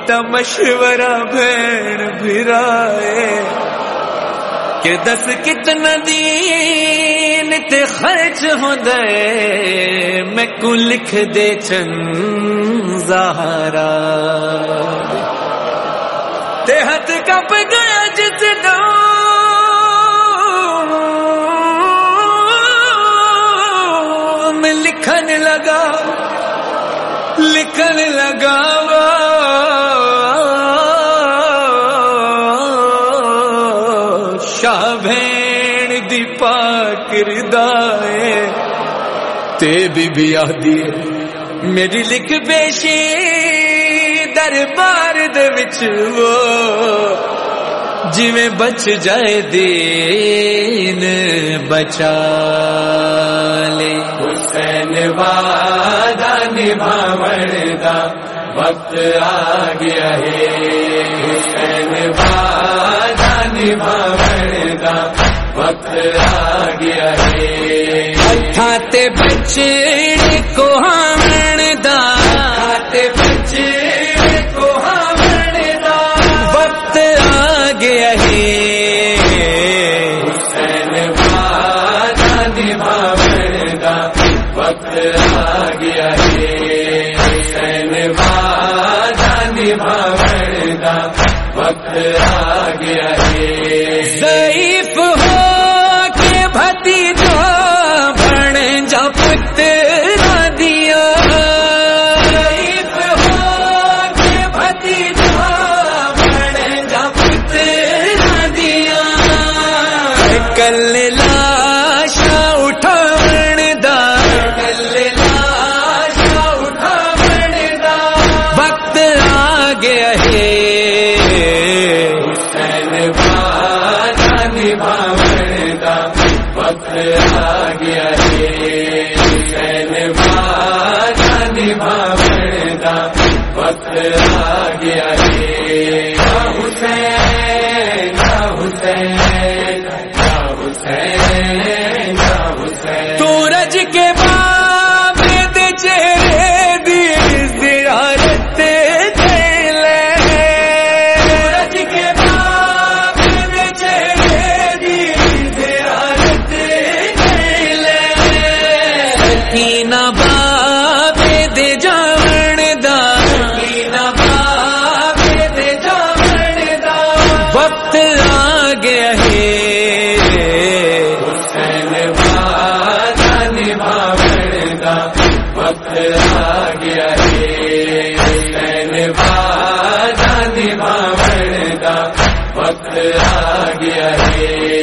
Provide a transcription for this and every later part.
کتا مشورہ بھین بھرائے کہ دس کتنا دین تے خرچ ہو دے میں کو لکھ دے چن زہرا؟ تے ہاتھ کپ گیا جس دو شاہ بھین دی پاک ردائے۔ تے بی بی آدھی میری لکھ بیشی دربار دے وچ وہ۔ جویں بچ جائے دین بچا لے۔ حسین وعدہ نبھاون دا وقت آ گیا ہے۔ حسین وعدہ نبھاون دا وقت آ گیا ہے۔ کھاتے بچڑے کو دا۔ کھاتے بچے کو ہمن دا۔ وقت آ گیا ہے۔ حسین نبھاون دا وقت آ گیا ہے۔ وقت آ گیا ہے ضعیف ہو کے بھتی جو بڑ جا پتر دیا۔ ضعیف ہو کے بھتی جو بڑ جا پتر دیا کل آ گیا وقت آ گیا ہے۔ حسین وعدہ نبھاون وقت آ گیا ہے۔ حسین وعدہ نبھاون دا وقت آ گیا ہے۔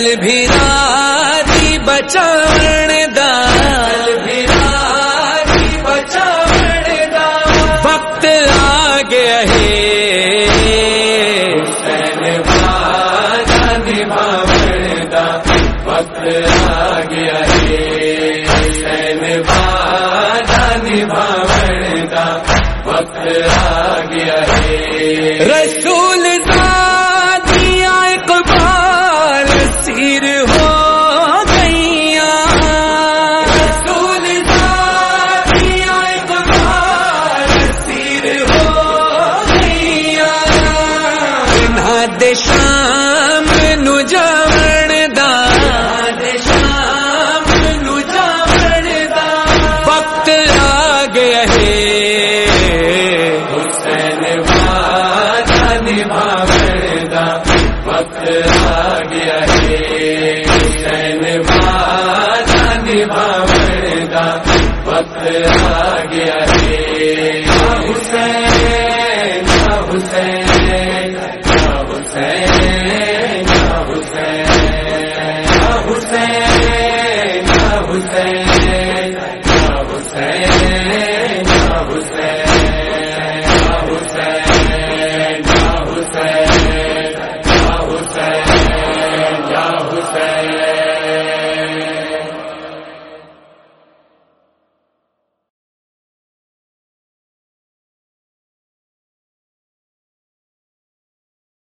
دال بھی راری بچان دال دا وقت آ گیا ہے۔ دا وقت آ گیا ہے۔ دا ہے۔ دے شام نو جاون دا شام نو جاون دا وقت آ گیا ہے حسین وعدہ نبھاون دا وقت آ گیا ہے حسین وعدہ نبھاون دا وقت آ گیا ہے ہے۔